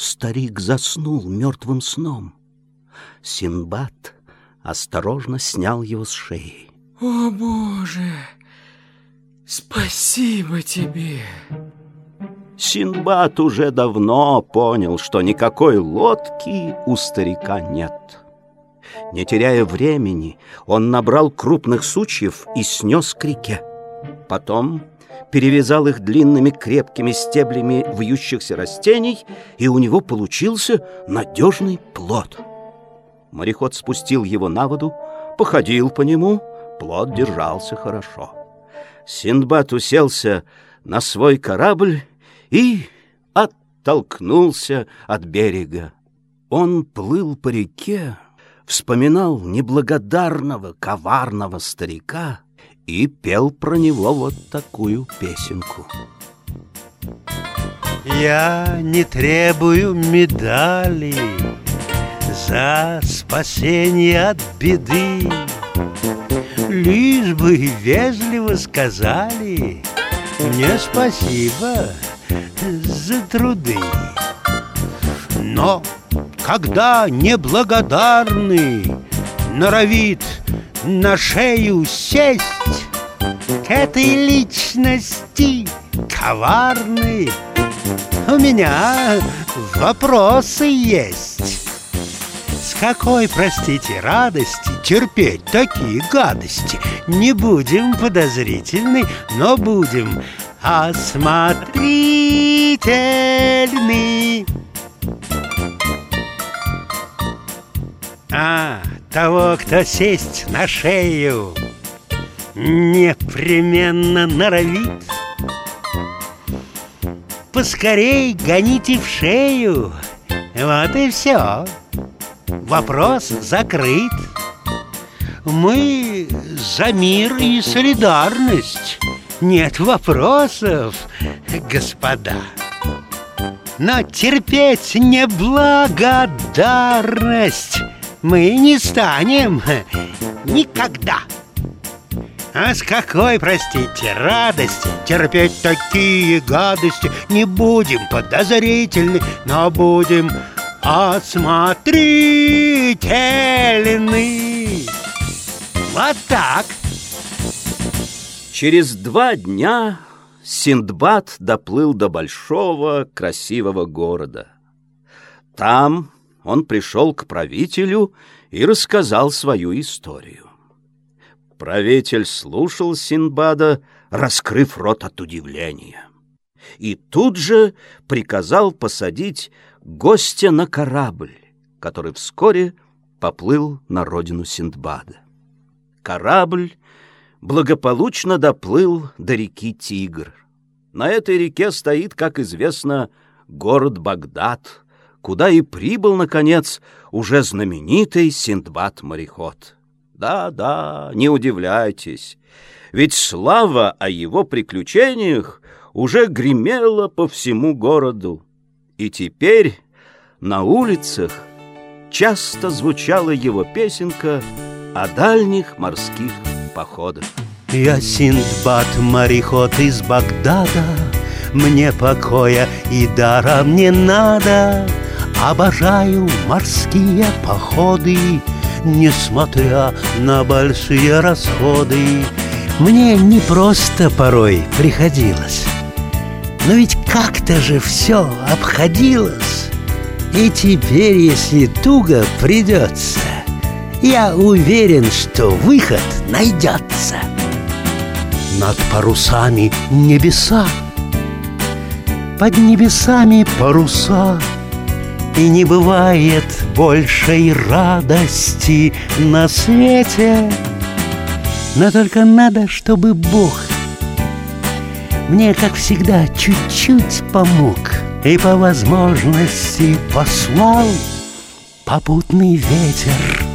старик заснул мертвым сном. Синбад осторожно снял его с шеи. О, Боже! Спасибо тебе! Синбад уже давно понял, что никакой лодки у старика нет. Не теряя времени, он набрал крупных сучьев и снес к реке. Потом перевязал их длинными крепкими стеблями вьющихся растений, и у него получился надежный плод. Мореход спустил его на воду, походил по нему, плод держался хорошо. Синдбад уселся на свой корабль и оттолкнулся от берега. Он плыл по реке, вспоминал неблагодарного, коварного старика и пел про него вот такую песенку. Я не требую медали за спасение от беды, Лишь бы вежливо сказали мне спасибо за труды. Но когда неблагодарный норовит на шею сесть К этой личности коварный У меня вопросы есть. С какой, простите, радости терпеть такие гадости? Не будем подозрительны, но будем осмотрительны. А, того, кто сесть на шею Непременно норовит. Поскорей гоните в шею Вот и все Вопрос закрыт. Мы за мир и солидарность. Нет вопросов, господа. Но терпеть неблагодарность мы не станем никогда. А с какой, простите, радости терпеть такие гадости не будем подозрительны, но будем осмотрительны. Вот так. Через два дня Синдбад доплыл до большого красивого города. Там он пришел к правителю и рассказал свою историю. Правитель слушал Синбада, раскрыв рот от удивления. И тут же приказал посадить гостя на корабль, который вскоре поплыл на родину Синдбада. Корабль благополучно доплыл до реки Тигр. На этой реке стоит, как известно, город Багдад, куда и прибыл, наконец, уже знаменитый Синдбад-мореход. Да-да, не удивляйтесь, ведь слава о его приключениях уже гремела по всему городу. И теперь на улицах часто звучала его песенка о дальних морских походах. Я Синдбад, мореход из Багдада, Мне покоя и даром не надо. Обожаю морские походы, Несмотря на большие расходы. Мне не просто порой приходилось, Но ведь как-то же все обходилось. И теперь, если туго придется, Я уверен, что выход найдется. Над парусами небеса, под небесами паруса — и не бывает большей радости на свете. Но только надо, чтобы Бог Мне, как всегда, чуть-чуть помог И по возможности послал попутный ветер